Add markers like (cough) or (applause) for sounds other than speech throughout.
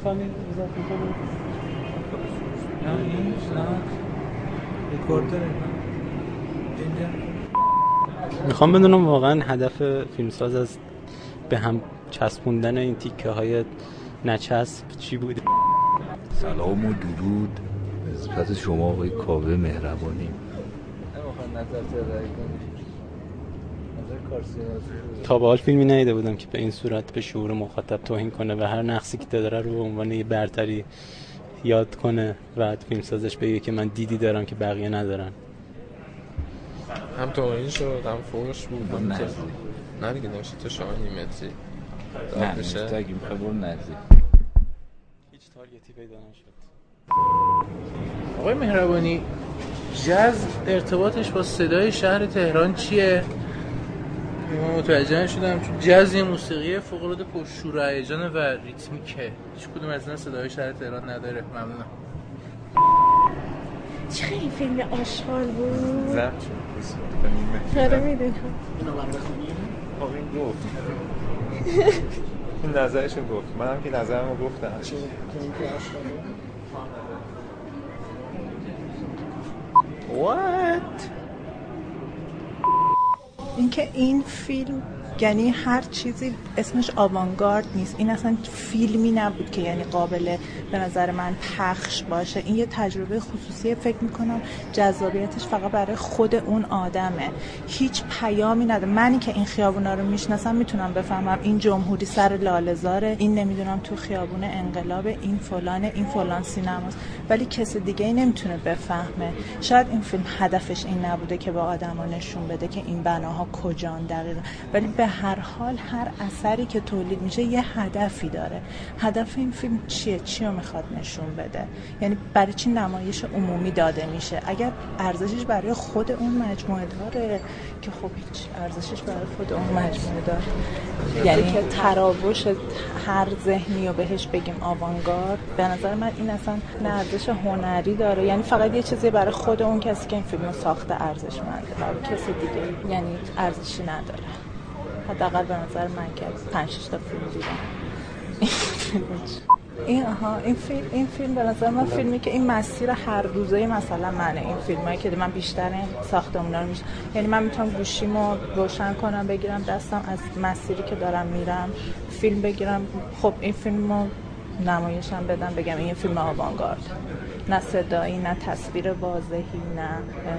کجا فهمیدی ضبط می‌کنه؟ نه. این نه. ریکوردره اینجا می‌خوام بدونم واقعا هدف فیلمساز از به هم چسبوندن این تیکه های نچسب چی بوده سلام و درود. نسبت شما آقای کاوه مهربانی. نمی‌خوام نظر تا به حال فیلمی ندیده بودم که به این صورت به شعور مخاطب توهین کنه و هر نقصی که داره رو به عنوان یه برتری یاد کنه و فیلمسازش بگه که من دیدی دارم که بقیه ندارن هم توهین شد هم فوش بود هم. نه دیگه نوشته تو شاهی متری نه بشه. نوشته اگه می‌خوای برو نزدیک هیچ تارگتی پیدا نشد آقای مهربانی جاز ارتباطش با صدای شهر تهران چیه؟ من متوجه شدم چون جاز یه موسیقی فوق العاده پرشور و هیجانه و ریتمیکه. هیچ کدوم از اینا صدای شهر تهران نداره. ممنونم. چه این فیلم آشغال بود؟ زب آره می‌دونم. خب این گفت. این نظرشو گفت. منم که نظرمو گفتم. اینکه این فیلم یعنی هر چیزی اسمش آوانگارد نیست. این اصلا فیلمی نبود که یعنی قابل به نظر من پخش باشه. این یه تجربه خصوصی فکر می‌کنم جذابیتش فقط برای خود اون آدمه. هیچ پیامی نداره. منی که این خیابونا رو می‌شناسم می‌تونم بفهمم این جمهوری سر لالزاره این نمی‌دونم تو خیابون انقلاب این فلان این فلان سینماست. ولی کس دیگه ای نمی‌تونه بفهمه. شاید این فیلم هدفش این نبوده که به آدما نشون بده که این بناها کجان دقیقا. ولی به هر حال هر اثری که تولید میشه یه هدفی داره. هدف این فیلم چیه؟ چی رو می‌خواد نشون بده؟ یعنی برای چی نمایش عمومی داده میشه؟ اگر ارزشش برای خود اون مجموعه داره که خب هیچ ارزشش برای خود اون مجموعه داره. یعنی که تراوش هر ذهنی رو بهش بگیم آوانگارد به نظر من این اصلا نه ارزش هنری داره. یعنی فقط یه چیزی برای خود اون کسی که این فیلم ساخته ارزشمنده برای کسی دیگه یعنی ارزشی نداره. حداقل به نظر من که پنج تا فیلم دیدم. این آها این فیلم این فیلم به نظر من فیلمی که این مسیر هر روزه مثلا منه. این فیلم هایی که من بیشتر این ساختمونا رو میشه یعنی من می‌تونم گوشیمو روشن کنم بگیرم دستم از مسیری که دارم میرم فیلم بگیرم. خب این فیلمو نمایشم بدم بگم این فیلم آوانگارد. نه صدایی نه تصویر واضحی نه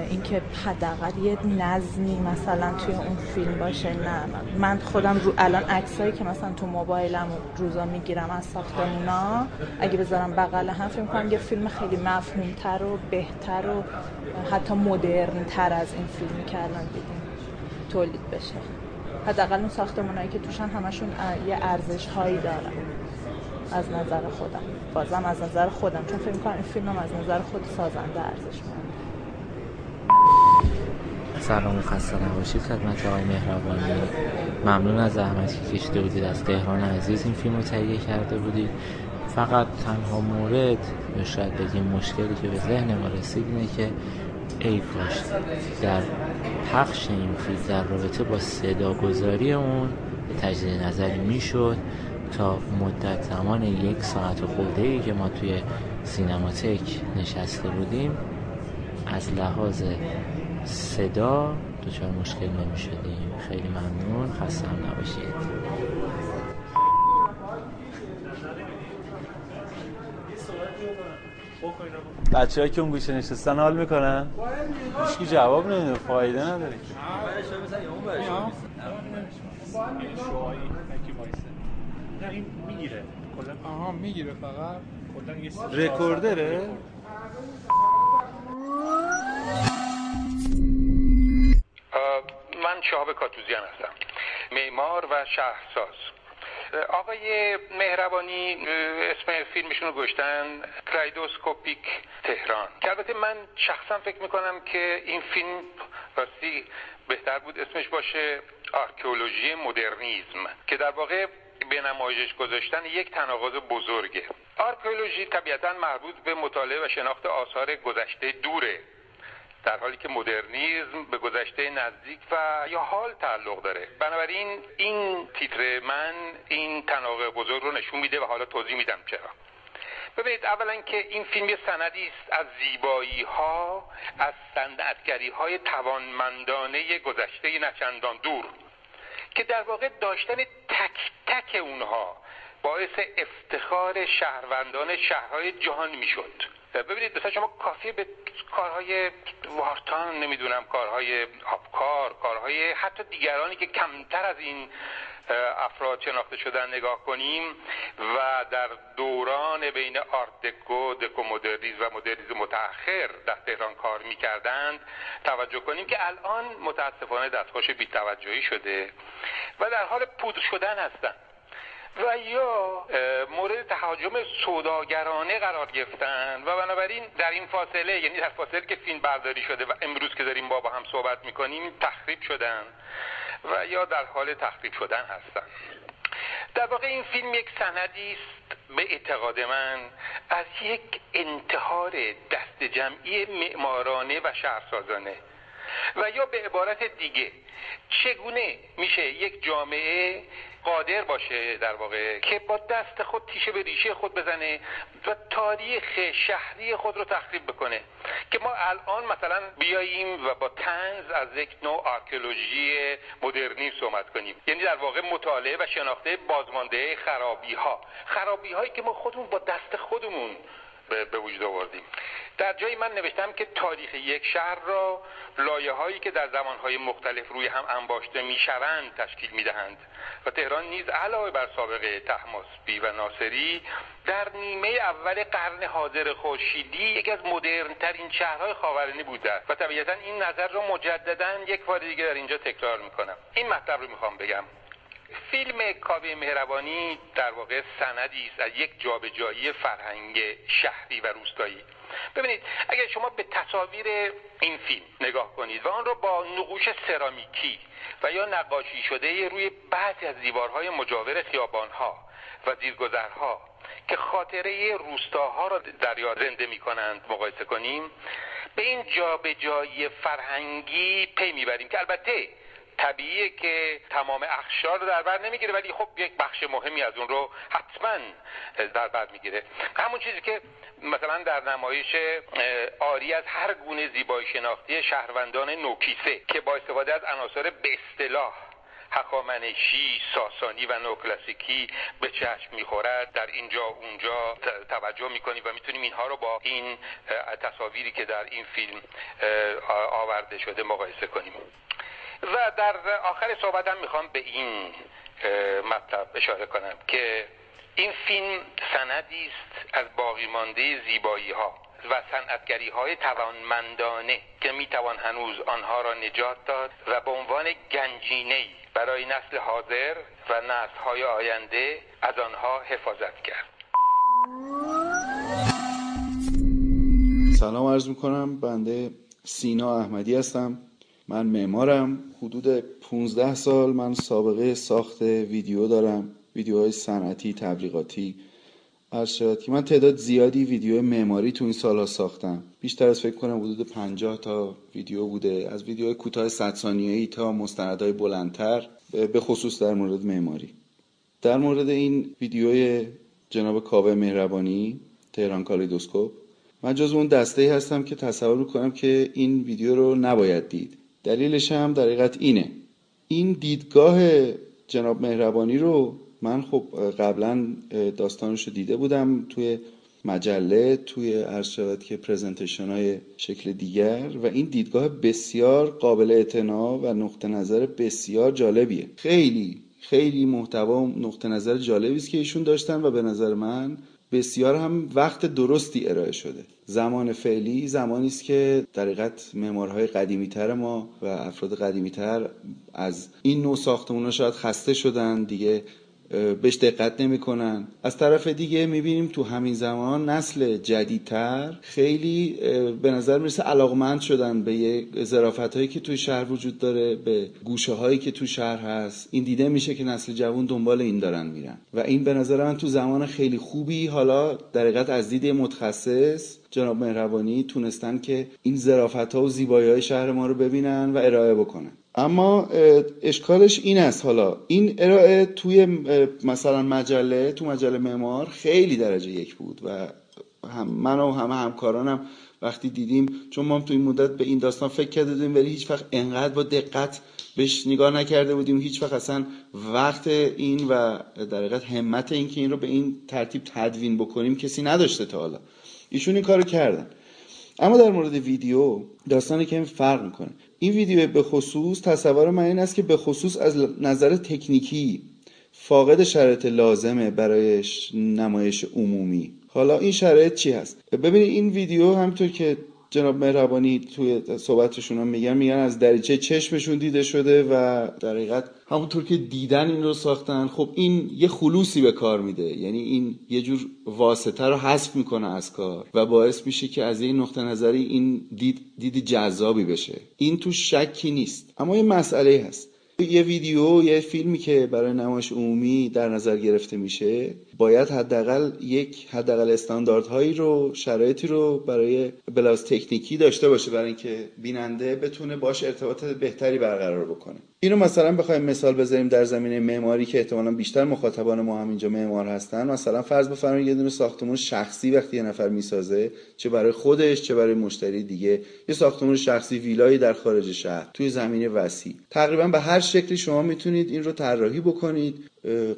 اینکه حداقل یه نظمی مثلا توی اون فیلم باشه نه. من خودم رو الان عکسایی که مثلا تو موبایلم روزا می‌گیرم از ساختمونا اگه بذارم بغل هم فیلم کنم یه فیلم خیلی مفهومتر و بهتر و حتی مدرن تر از این فیلمی که الان دیدیم تولید بشه. حداقل اون ساختمونایی که توشن همشون یه ارزش هایی دارن. از نظر خودم. بازم از نظر خودم. چون فکر می‌کنم این فیلمم از نظر خود سازنده ارزشمنده سلام و خسته نباشید. خدمت آقای مهربانی. ممنون از زحمتی که کشیده بودید. از تهران عزیز این فیلم رو تهیه کرده بودید. فقط تنها مورد یا شاید بگیم مشکلی که به ذهن ما رسید اینه که ای کاش در پخش این فیلم در رابطه با صداگذاری اون به تجدید نظری می‌شد. تا مدت زمان یک ساعت و خورده ای که ما توی سینماتک نشسته بودیم از لحاظ صدا دچار مشکل نمی شدیم خیلی ممنون. خسته هم نباشید. بچه که اون گوشه نشستن حال می‌کنن؟ هیچکی جواب نمیده فایده نداره آها می‌گیره فقط. رکوردره؟ من شهاب کاتوزیان هستم. معمار و شهرساز. آقای مهربانی اسم فیلمشون رو گذاشتن kaleidoscopic تهران. که البته من شخصا فکر می‌کنم که این فیلم راستی بهتر بود اسمش باشه archeology مدرنیزم. که در واقع به نمایش گذاشتن یک تناقض بزرگه. archeology طبیعتا مربوط به مطالعه و شناخت آثار گذشته دوره. در حالی که مدرنیزم به گذشته نزدیک و یا حال تعلق داره. بنابراین این تیتر من این تناقض بزرگ رو نشون میده و حالا توضیح میدم چرا. ببینید اولا که این فیلم یه سندی است از زیبایی ها از صنعتگری های توانمندانه گذشته نچندان دور. که در واقع داشتن تک تک اونها باعث افتخار شهروندان شهرهای جهان می‌شد. ببینید مثلا شما کافی به کارهای وارتان نمی‌دونم کارهای آبکار کارهای حتی دیگرانی که کمتر از این افراد شناخته شدن نگاه کنیم و در دوران بین آرت دکو، دکو مدرنیز و مدرنیز متأخر در تهران کار می‌کردند توجه کنیم که الان متاسفانه دستخوش بیتوجهی شده و در حال پودر شدن هستند. و یا مورد تهاجم سوداگرانه قرار گرفتن و بنابراین در این فاصله یعنی در فاصله که فیلم برداری شده و امروز که داریم با با هم صحبت می‌کنیم تخریب شدن و یا در حال تخریب شدن هستن. در واقع این فیلم یک سندی است به اعتقاد من از یک انتحار دست جمعی معمارانه و شهرسازانه. و یا به عبارت دیگه چگونه میشه یک جامعه قادر باشه در واقع که با دست خود تیشه به ریشه خود بزنه و تاریخ شهری خود رو تخریب بکنه. که ما الان مثلا بیاییم و با تنز از یک نوع آرکولوژی مدرنی صحبت کنیم. یعنی در واقع مطالعه و شناخته بازمانده خرابی ها خرابی هایی که ما خودمون با دست خودمون به وجود آوردیم. در جایی من نوشتم که تاریخ یک شهر را لایه هایی که در زمانهای مختلف روی هم انباشته می‌شوند تشکیل می‌دهند و تهران نیز علاوه بر سابقه تحماسبی و ناصری در نیمه اول قرن حاضر خورشیدی یکی از مدرن ترین شهرهای خاورانی بوده و طبیعتا این نظر را مجددا یک بار دیگه در اینجا تکرار می‌کنم. این مطلب رو می‌خوام بگم. فیلم کاوه مهربانی در واقع سندی است از یک جابجایی فرهنگ شهری و روستایی. ببینید اگر شما به تصاویر این فیلم نگاه کنید و آن را با نقوش سرامیکی و یا نقاشی شده روی بعضی از دیوارهای مجاور خیابانها و زیرگذرها که خاطره روستاها را در یاد زنده می کنند مقایسه کنیم به این جابجایی فرهنگی پی می‌بریم که البته طبیعیه که تمام اخشار رو در بر نمی‌گیره ولی خب یک بخش مهمی از اون رو حتما در بر می‌گیره. همون چیزی که مثلا در نمایش آری از هر گونه زیبایی شناختی شهروندان نوکیسه که با استفاده از عناصر به اصطلاح هخامنشی، ساسانی و نوکلاسیکی به چشم می‌خورد در اینجا اونجا توجه می‌کنیم و می‌تونیم اینها رو با این تصاویری که در این فیلم آورده شده مقایسه کنیم. و در آخر صحبتم می‌خوام به این مطلب اشاره کنم که این فیلم سندی است از باقی مانده زیبایی ها و صنعتگری های توانمندانه که می‌توان هنوز آنها را نجات داد و به عنوان گنجینه برای نسل حاضر و نسل های آینده از آنها حفاظت کرد. سلام عرض می‌کنم. بنده سینا احمدی هستم. من معمارم. حدود 15 سال من سابقه ساخت ویدیو دارم. ویدیوهای صنعتی تبلیغاتی. شد که من تعداد زیادی ویدیو معماری تو این سالها ساختم. بیشتر از فکر کنم حدود 50 تا ویدیو بوده. از ویدیوهای کوتاه 100 ثانیه‌ای تا مستندهای بلندتر به خصوص در مورد معماری. در مورد این ویدیوی جناب کاوه مهربانی تهران کالیدوسکوپ من جز اون دسته ای هستم که تصور می‌کنم که این ویدیو رو نباید دید. دلیلش هم در حقیقت اینه. این دیدگاه جناب مهربانی رو من خب قبلا داستانش رو دیده بودم توی مجله توی عرض که پرزنتیشن های شکل دیگر و این دیدگاه بسیار قابل اعتنا و نقطه نظر بسیار جالبیه. خیلی خیلی محتوا نقطه نظر جالبی است که ایشون داشتن و به نظر من بسیار هم وقت درستی ارائه شده. زمان فعلی زمانی است که در حقیقت معمارهای قدیمی تر ما و افراد قدیمی تر از این نوع ساختمون شاید خسته شدن. دیگه بهش دقت نمی‌کنن. از طرف دیگه می‌بینیم تو همین زمان نسل جدیدتر خیلی به نظر می‌رسه علاقمند شدن به یه ظرافت هایی که توی شهر وجود داره به گوشه هایی که تو شهر هست. این دیده میشه که نسل جوان دنبال این دارن میرن. و این به نظر من تو زمان خیلی خوبی حالا در از دید متخصص جناب مهربانی تونستن که این ظرافت ها و زیبایی های شهر ما رو ببینن و ارائه بکنن. اما اشکالش این است. حالا این ارائه توی مثلا مجله تو مجله معمار خیلی درجه یک بود و هم من و همه همکارانم وقتی دیدیم چون ما تو این مدت به این داستان فکر کرده بودیم ولی هیچ وقت انقدر با دقت بهش نگاه نکرده بودیم. هیچ وقت اصلا وقت این و در حقیقت همت این که این رو به این ترتیب تدوین بکنیم کسی نداشته تا حالا. ایشون این کارو کردن. اما در مورد ویدیو داستانی که فرق می‌کنه. این ویدیو به خصوص تصور من این است که به خصوص از نظر تکنیکی فاقد شرایط لازمه برای نمایش عمومی. حالا این شرایط چی هست؟ ببینید این ویدیو همطور که جناب مهربانی توی صحبتشون هم میگن میگن از دریچه چشمشون دیده شده و در حقیقت همونطور که دیدن این رو ساختن خب این یه خلوصی به کار میده. یعنی این یه جور واسطه رو حذف می‌کنه از کار و باعث میشه که از این نقطه نظری این دید, دید جذابی بشه. این تو شکی نیست. اما یه مسئله هست. یه ویدیو یه فیلمی که برای نمایش عمومی در نظر گرفته میشه باید حداقل یک حداقل استانداردهایی رو شرایطی رو برای بلاز تکنیکی داشته باشه برای اینکه بیننده بتونه باش ارتباط بهتری برقرار بکنه. اینو مثلا بخوایم مثال بذاریم در زمینه معماری که احتمالا بیشتر مخاطبان ما هم اینجا معمار هستن. مثلا فرض بفرمایید یه دونه ساختمون شخصی وقتی یه نفر می‌سازه چه برای خودش چه برای مشتری دیگه. یه ساختمون شخصی ویلایی در خارج شهر توی زمینه وسیع. تقریبا به هر شکلی شما می‌تونید این رو طراحی بکنید.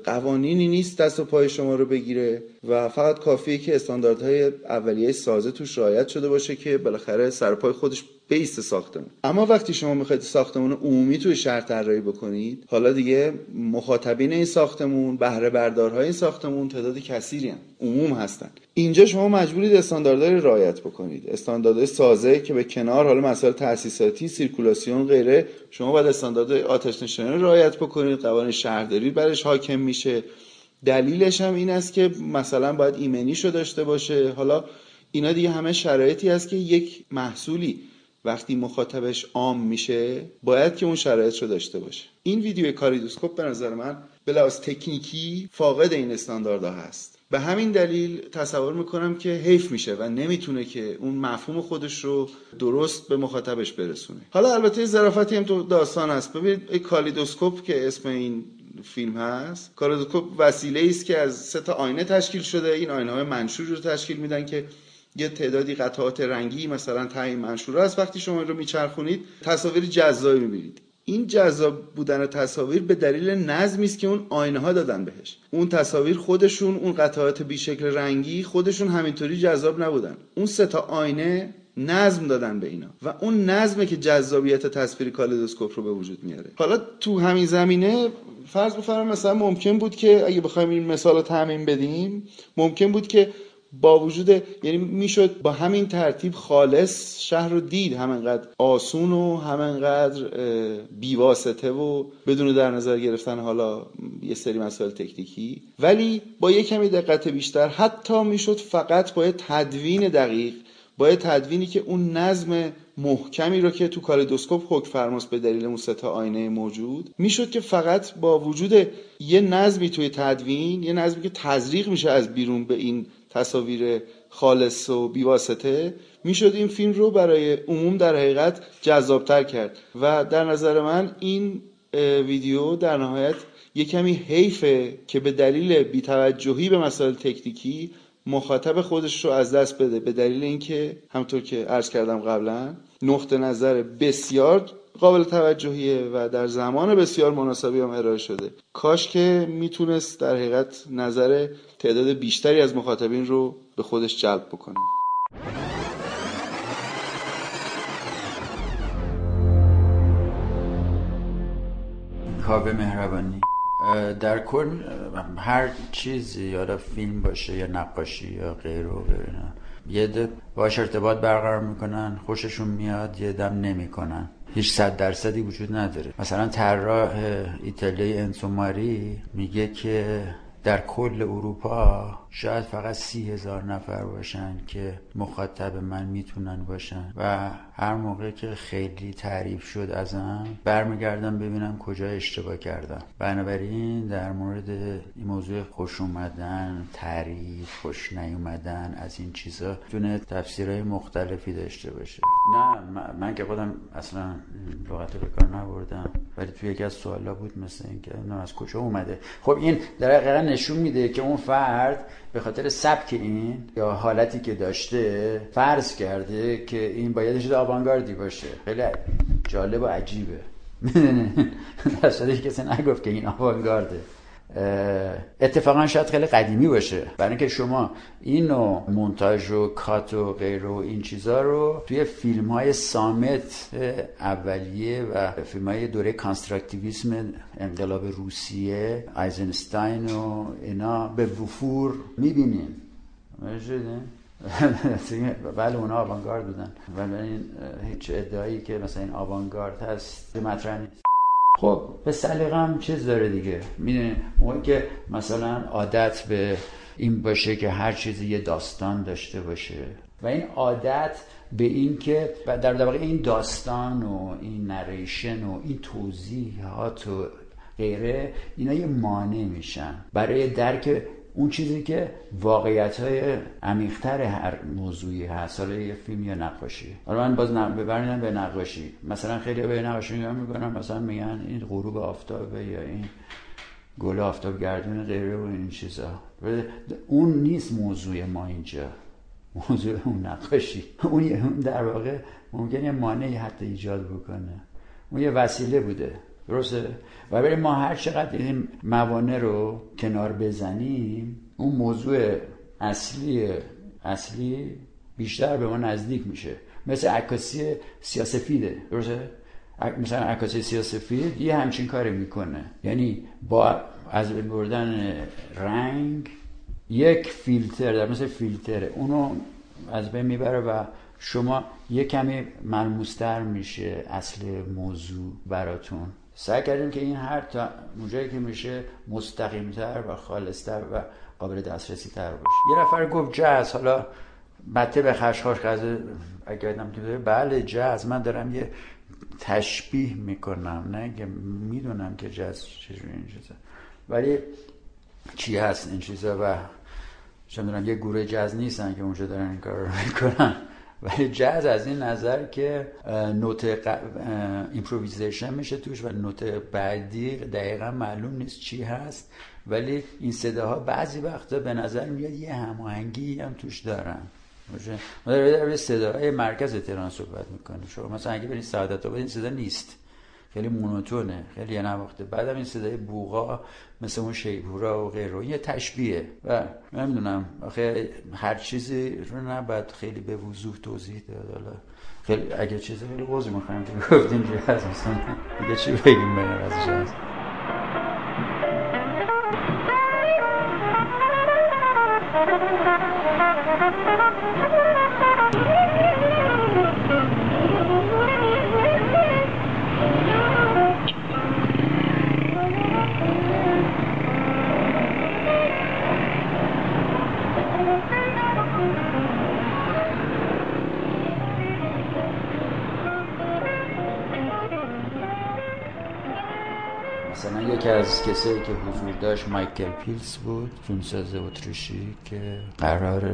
قوانینی نیست دست و پای شما رو بگیره و فقط کافیه که استانداردهای اولیه سازه توش رعایت شده باشه که بالاخره سر پای خودش بیست ساختمون. اما وقتی شما می‌خواید ساختمون عمومی توی شهر طراحی بکنید حالا دیگه مخاطبین این ساختمون بهره بردارهای این ساختمون تعداد کثیری هم. عموم هستن. اینجا شما مجبورید استانداردهای رعایت بکنید. استانداردهای سازه که به کنار حالا مسائل تاسیساتی سیرکولاسیون غیره شما باید استانداردهای آتش نشانی رعایت بکنید. قوانین شهرداری برش حاکم میشه. دلیلش هم این است که مثلا باید ایمنیشو داشته باشه. حالا اینا دیگه همه شرایطی هست که یک محصولی وقتی مخاطبش عام میشه باید که اون شرایط رو داشته باشه. این ویدیو کاریدوسکوپ به نظر من به لحاظ تکنیکی فاقد این استانداردها هست. به همین دلیل تصور می‌کنم که حیف میشه و نمی‌تونه که اون مفهوم خودش رو درست به مخاطبش برسونه. حالا البته ظرافتی هم تو داستان هست. ببینید کالیدوسکوپ که اسم این فیلم هست کالیدوسکوپ وسیله است که از سه تا آینه تشکیل شده. این آینه های منشور رو تشکیل میدن که یه تعدادی قطعات رنگی مثلا توی این منشور است وقتی شما رو میچرخونید تصاویر جذابی می‌بینید. این جذاب بودن تصاویر به دلیل نظمی است که اون آینه ها دادن بهش. اون تصاویر خودشون اون قطعات بیشکل رنگی خودشون همینطوری جذاب نبودن. اون سه تا آینه نظم دادن به اینا و اون نظمه که جذابیت تصویر کالیدوسکوپ رو به وجود میاره. حالا تو همین زمینه فرض بفرمایید مثلا ممکن بود که اگه بخوایم این مثال رو تعمین بدیم ممکن بود که با وجود یعنی می‌شد با همین ترتیب خالص شهر رو دید همینقدر آسون و همینقدر بیواسطه و بدون در نظر گرفتن حالا یه سری مسائل تکنیکی. ولی با یه کمی دقت بیشتر حتی می‌شد فقط با تدوین دقیق با تدوینی که اون نظم محکمی رو که تو کالیدوسکوپ حکم فرماست به دلیل اون سه آینه موجود می‌شد که فقط با وجود یه نظمی توی تدوین یه نظمی که تزریق میشه از بیرون به این تصاویر خالص و بیواسطه می‌شد این فیلم رو برای عموم در حقیقت جذابتر کرد. و در نظر من این ویدیو در نهایت یه کمی حیفه که به دلیل بیتوجهی به مسائل تکنیکی مخاطب خودش رو از دست بده. به دلیل اینکه همطور که عرض کردم قبلا نقطه نظر بسیار قابل توجهیه و در زمان بسیار مناسبی هم ارائه شده. کاش که می‌تونست در حقیقت نظر تعداد بیشتری از مخاطبین رو به خودش جلب بکنه. کاوه مهربانی. در کل هر چیزی یا فیلم باشه یا نقاشی یا غیر و یه ده باش ارتباط برقرار می‌کنن خوششون میاد یه دم نمی‌کنن. هیچ صد درصدی وجود نداره. مثلا طراح ایتالیای انسوماری میگه که در کل اروپا شاید فقط سی هزار نفر باشن که مخاطب من می‌تونن باشن. و هر موقع که خیلی تعریف شد ازم برمیگردم ببینم کجا اشتباه کردم. بنابراین در مورد این موضوع خوش اومدن تعریف خوش نیومدن از این چیزا تونه تفسیرهای مختلفی داشته باشه. نه من, که خودم اصلا لغت به کار نبردم. ولی توی یکی از سوالا بود مثل اینکه نه از کجا اومده. خب این در نشون میده که اون فرد به خاطر سبک این یا حالتی که داشته فرض کرده که این باید شده آوانگاردی باشه. خیلی جالب و عجیبه. (laughs) در کسی نگفت که این آوانگارده. اتفاقا شاید خیلی قدیمی باشه. برای اینکه شما این نوع مونتاژ و کات و غیر و این چیزا رو توی فیلم های صامت اولیه و فیلم های دوره constructivism انقلاب روسیه آیزنستاین و اینا به وفور می‌بینین (laughs) بله اونا آوانگارد بودن. ولی این هیچ ادعایی که مثلا این آوانگارد هست مطرح نیست. خب به سلیقم چیز داره دیگه. می‌دونی موقعی که مثلا عادت به این باشه که هر چیزی یه داستان داشته باشه. و این عادت به این که در واقع این داستان و این نریشن و این توضیحات و غیره اینا یه مانع میشن. برای درک اون چیزی که واقعیت های عمیقتر هر موضوعی هست. حالا یه فیلم یا نقاشی. حالا من باز ببرنم به نقاشی. مثلا خیلی به نقاشی نگاه می‌کنم مثلا میگن این غروب آفتابه یا این گل آفتاب گردون غیره و این چیزا. اون نیست موضوع ما اینجا. موضوع اون نقاشی. اون در واقع ممکنه مانعی حتی ایجاد بکنه. اون یه وسیله بوده. درسته؟ و برای ما هر چقدر این موانع رو کنار بزنیم اون موضوع اصلی اصلی بیشتر به ما نزدیک میشه. مثل عکاسی سیاسفیده درسته؟ مثلا عکاسی سیاسفید یه همچین کاری می‌کنه. یعنی با از بردن رنگ یک فیلتر در مثل فیلتره. اونو از بین می‌بره و شما یه کمی ملموستر میشه اصل موضوع براتون. سعی کردیم که این هر تا اونجایی که میشه مستقیمتر و خالصتر و قابل دسترسی تر باشه. یه نفر گفت جاز حالا بته به خشخاش غزه اگر یادم بله جاز من دارم یه تشبیه می‌کنم نه که می‌دونم که جاز چجوری این چیزا ولی چی هست این چیزا و چون یه گروه جاز نیستن که اونجا دارن این کار رو می‌کنن. ولی جاز از این نظر که نت improvisation میشه توش و نت بعدی دقیقا معلوم نیست چی هست. ولی این صداها بعضی وقتا به نظر میاد یه هماهنگی هم توش دارن. ما در صداهای مرکز تهران صحبت می‌کنیم. شما مثلا اگه برید سعادت آباد این صدا نیست. خیلی مونوتونه خیلی نواخته. بعدم این صدای بوغا مثل اون شیپورا و غیره یه تشبیه و نمی‌دونم آخه هر چیزی رو نباید خیلی به وضوح توضیح داد. حالا خیلی اگه چیزی خیلی بازی می‌خوایم که گفتیم جهاز مثلا دیگه چی بگیم بین از جهاز یکی از کسایی که حضور داشت مایکل پیلز بود فیلمساز اتریشی که قرار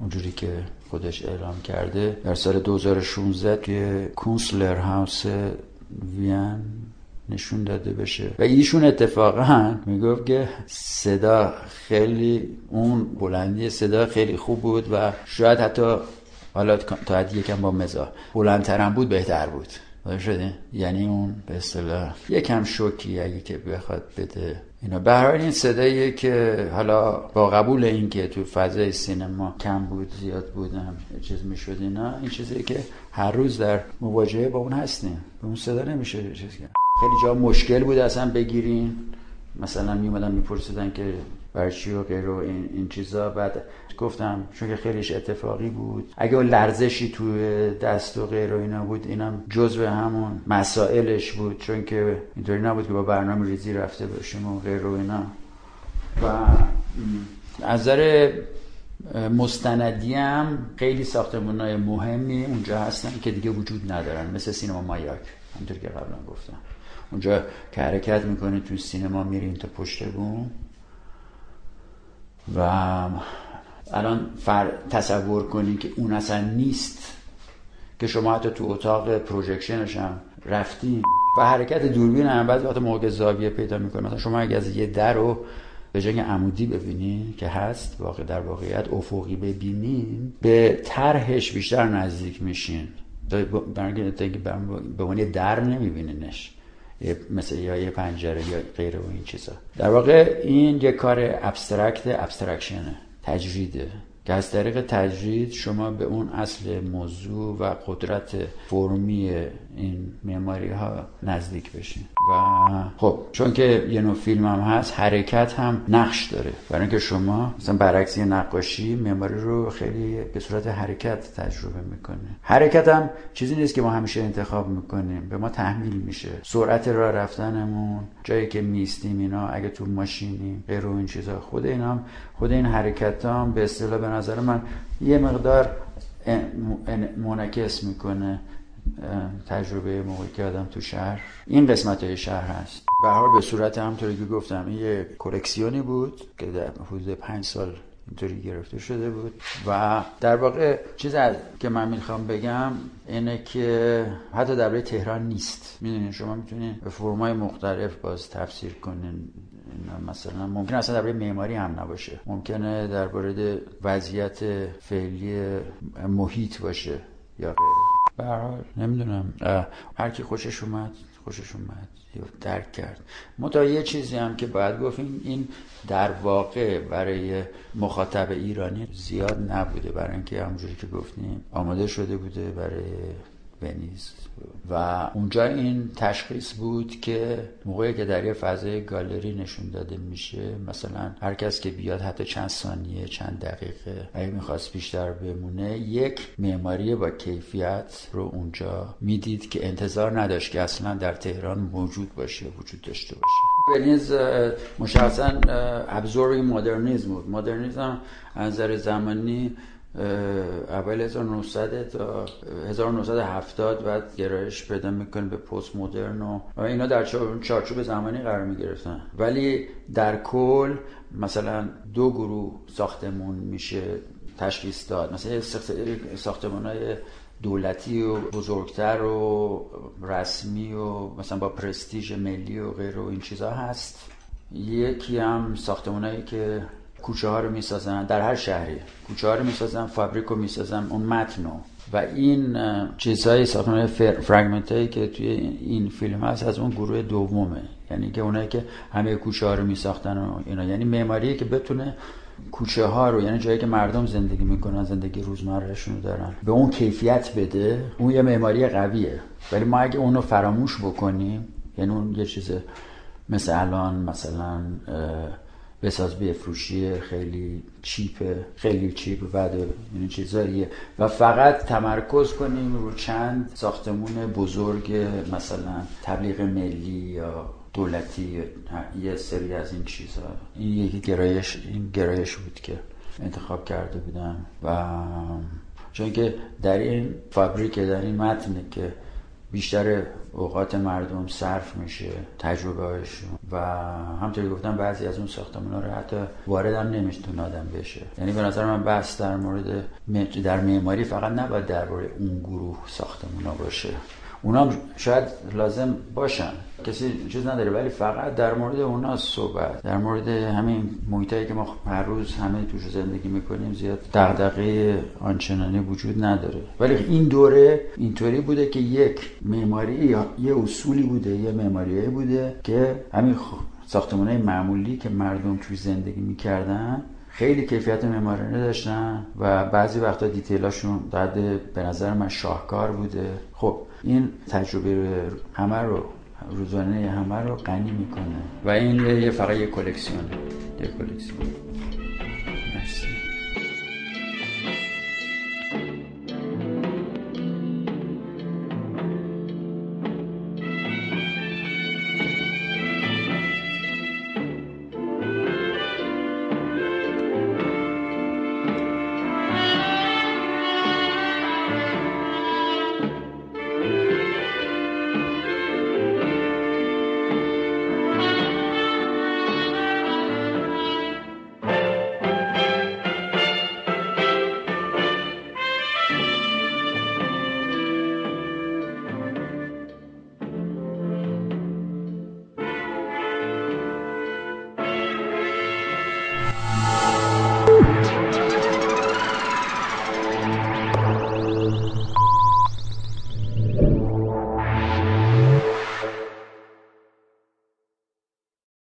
اونجوری که خودش اعلام کرده در سال 2016 توی کونسلر هاوس وین نشون داده بشه. و ایشون اتفاقا می‌گفت که صدا خیلی اون بلندی صدا خیلی خوب بود و شاید حتی حالا تا حد یکم با مزا بلندترم بود بهتر بود. شده یعنی اون به اصطلاح یکم شوکی اگه که بخواد بده. اینا. به این صداییه که حالا با قبول این که تو فضای سینما کم بود زیاد بودم چیز می‌شد اینا این چیزی که هر روز در مواجهه با اون هستیم. به اون صدا نمیشه چیز خیلی جا مشکل بود اصلا بگیرین. مثلا می اومدن میپرسیدن که برای چی و غیر و این, این چیزا. بعد گفتم چون که خیلیش اتفاقی بود. اگه لرزشی تو دست و غیر و اینا بود اینم جزء همون مسائلش بود. چون که اینطوری نبود که با برنامه ریزی رفته باشیم و غیر و اینا. و از نظر مستندی هم خیلی ساختمون های مهمی اونجا هستن که دیگه وجود ندارن. مثل سینما مایاک همونطور که قبلا گفتم. اونجا که حرکت می‌کنید تو سینما میرین تا پشت بوم. و الان فر... تصور کنید که اون اصلا نیست که شما حتی تو اتاق projection ش هم رفتین و حرکت دوربین هم بعد وقت موقع زاویه پیدا می‌کنه. مثلا شما اگه از یه در رو به جای عمودی ببینین که هست واقع در واقعیت افقی ببینین به طرحش بیشتر نزدیک میشین. برای به عنوان در نمیبینینش. مثل یا یه پنجره یا غیر و این چیزا. در واقع این یه کار abstract abstraction ه تجریده که از طریق تجرید شما به اون اصل موضوع و قدرت فرمی این معماری ها نزدیک بشین. و خب چون که یه نوع فیلم هم هست حرکت هم نقش داره. برای اینکه شما مثلا برعکس یه نقاشی معماری رو خیلی به صورت حرکت تجربه می‌کنه. حرکت هم چیزی نیست که ما همیشه انتخاب می‌کنیم. به ما تحمیل میشه. سرعت راه رفتنمون جایی که میستیم اینا اگه تو ماشینی غیر این چیزا. خود اینا هم خود این حرکت هم به اصطلاح به نظر من یه مقدار منعکس می‌کنه. تجربه موقعی که آدم تو شهر این قسمت های شهر هست. به حال به صورت همطوری که گفتم این یه کلکسیونی بود که در حدود پنج سال اینطوری گرفته شده بود. و در واقع چیز که من می‌خوام بگم اینه که حتی درباره تهران نیست. می‌دونین شما می‌تونین به فرمای مختلف باز تفسیر کنین. مثلا ممکن اصلا درباره معماری هم نباشه. ممکنه درباره وضعیت فعلی محیط باشه یا غیره. به حال. نمی‌دونم. هر کی خوشش اومد خوشش اومد. یا درک کرد. متا یه چیزی هم که باید گفتیم این در واقع برای مخاطب ایرانی زیاد نبوده. برای اینکه همونجوری که گفتیم آماده شده بوده برای ونیز و اونجا این تشخیص بود که موقعی که در یه فضای گالری نشون داده میشه مثلا هر کس که بیاد حتی چند ثانیه چند دقیقه اگه می‌خواست بیشتر بمونه یک معماری با کیفیت رو اونجا می‌دید که انتظار نداشت که اصلا در تهران موجود باشه وجود داشته باشه. ونیز مشخصا ابزوری مدرنیزم بود. مدرنیزم از نظر زمانی اول 1900 تا 1970 بعد گرایش پیدا می‌کنه به پست مدرن و اینا در چارچوب زمانی قرار می‌گرفتن. ولی در کل مثلا دو گروه ساختمون میشه تشخیص داد. مثلا ساختمون های دولتی و بزرگتر و رسمی و مثلا با پرستیژ ملی و غیر و این چیزها هست. یکی هم ساختمونایی که کوچه ها رو می‌سازن در هر شهری. کوچه ها رو می‌سازن فابریک رو می‌سازن اون متنو و این چیزهای ساختمان فرگمنت هایی که توی این فیلم هست از اون گروه دومه. یعنی که اونایی که همه کوچه ها رو میساختن و اینا. یعنی معماری که بتونه کوچه ها رو یعنی جایی که مردم زندگی می‌کنن زندگی روزمرهشون رو دارن به اون کیفیت بده. اون یه معماری قویه. ولی ما اگه اون رو فراموش بکنیم یعنی اون یه چیز مثل الان مثلا بساز بفروشی خیلی چیپه خیلی چیپ و این چیزاییه. و فقط تمرکز کنیم رو چند ساختمون بزرگ مثلا تبلیغ ملی یا دولتی یه سری از این چیزها این یکی گرایش این گرایش بود که انتخاب کرده بودم. و چون که در این فابریک در این متنه که بیشتر اوقات مردم صرف میشه تجربه هاشون و همطوری گفتم بعضی از اون ساختمان رو حتی وارد هم نمی‌تونه آدم بشه. یعنی به نظر من بحث در مورد در معماری فقط نباید درباره اون گروه ساختمان باشه. اونا شاید لازم باشن. کسی چیز نداره ولی فقط در مورد اونا صحبت. در مورد همین محیطایی که ما هر روز همه توش زندگی می‌کنیم زیاد دغدغه آنچنانی وجود نداره. ولی این دوره اینطوری بوده که یک معماری یه اصولی بوده یه معماری بوده که همین ساختمانهای معمولی که مردم توی زندگی می‌کردن خیلی کیفیت معمارانه داشتن و بعضی وقتا دیتیلاشون بعد به نظر من شاهکار بوده. خب این تجربه همه رو روزانه همه رو غنی می‌کنه. و این یه فقط یه کلکسیون یه کلکسیون.